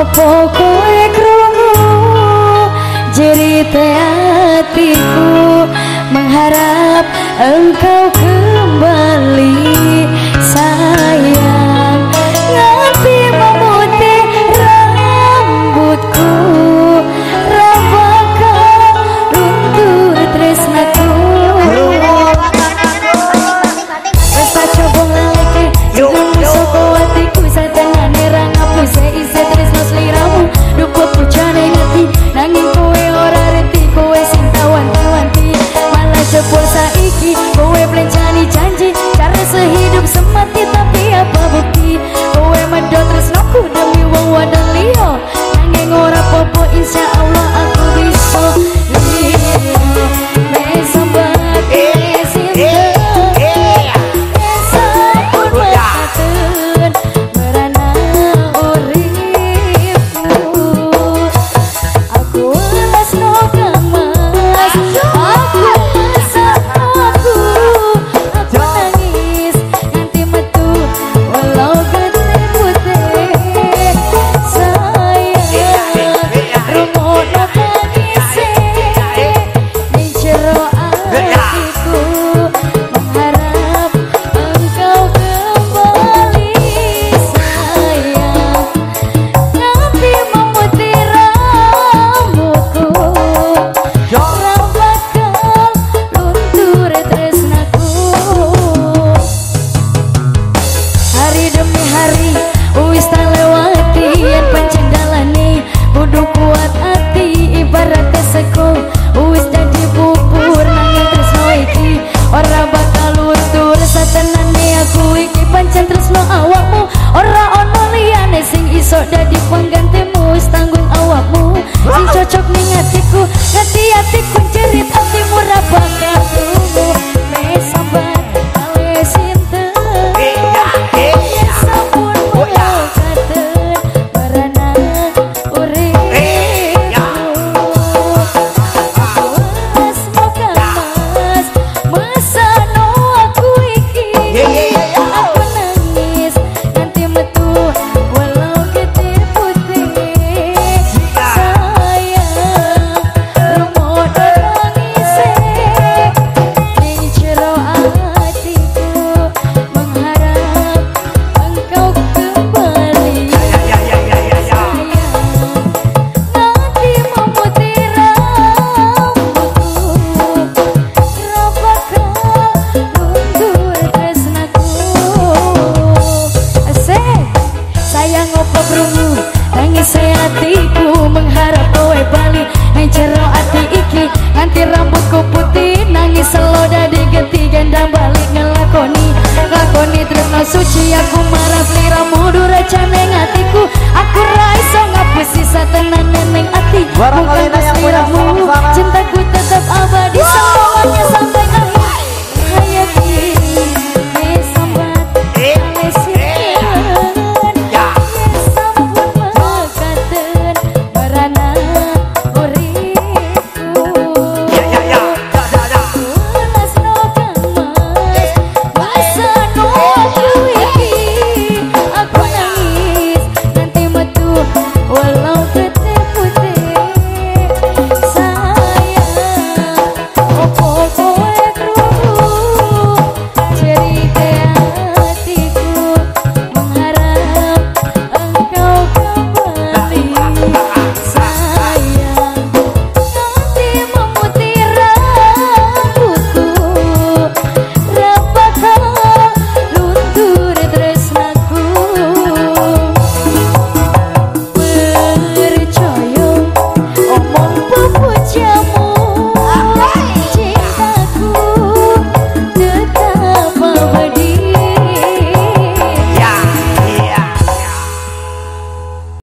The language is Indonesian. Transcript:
Opo kowe krungu? Jerite hatiku Mengharap engkau ke Besok dah dipenggal krungu nangis hatiku mengharap kowe bali ngecero ati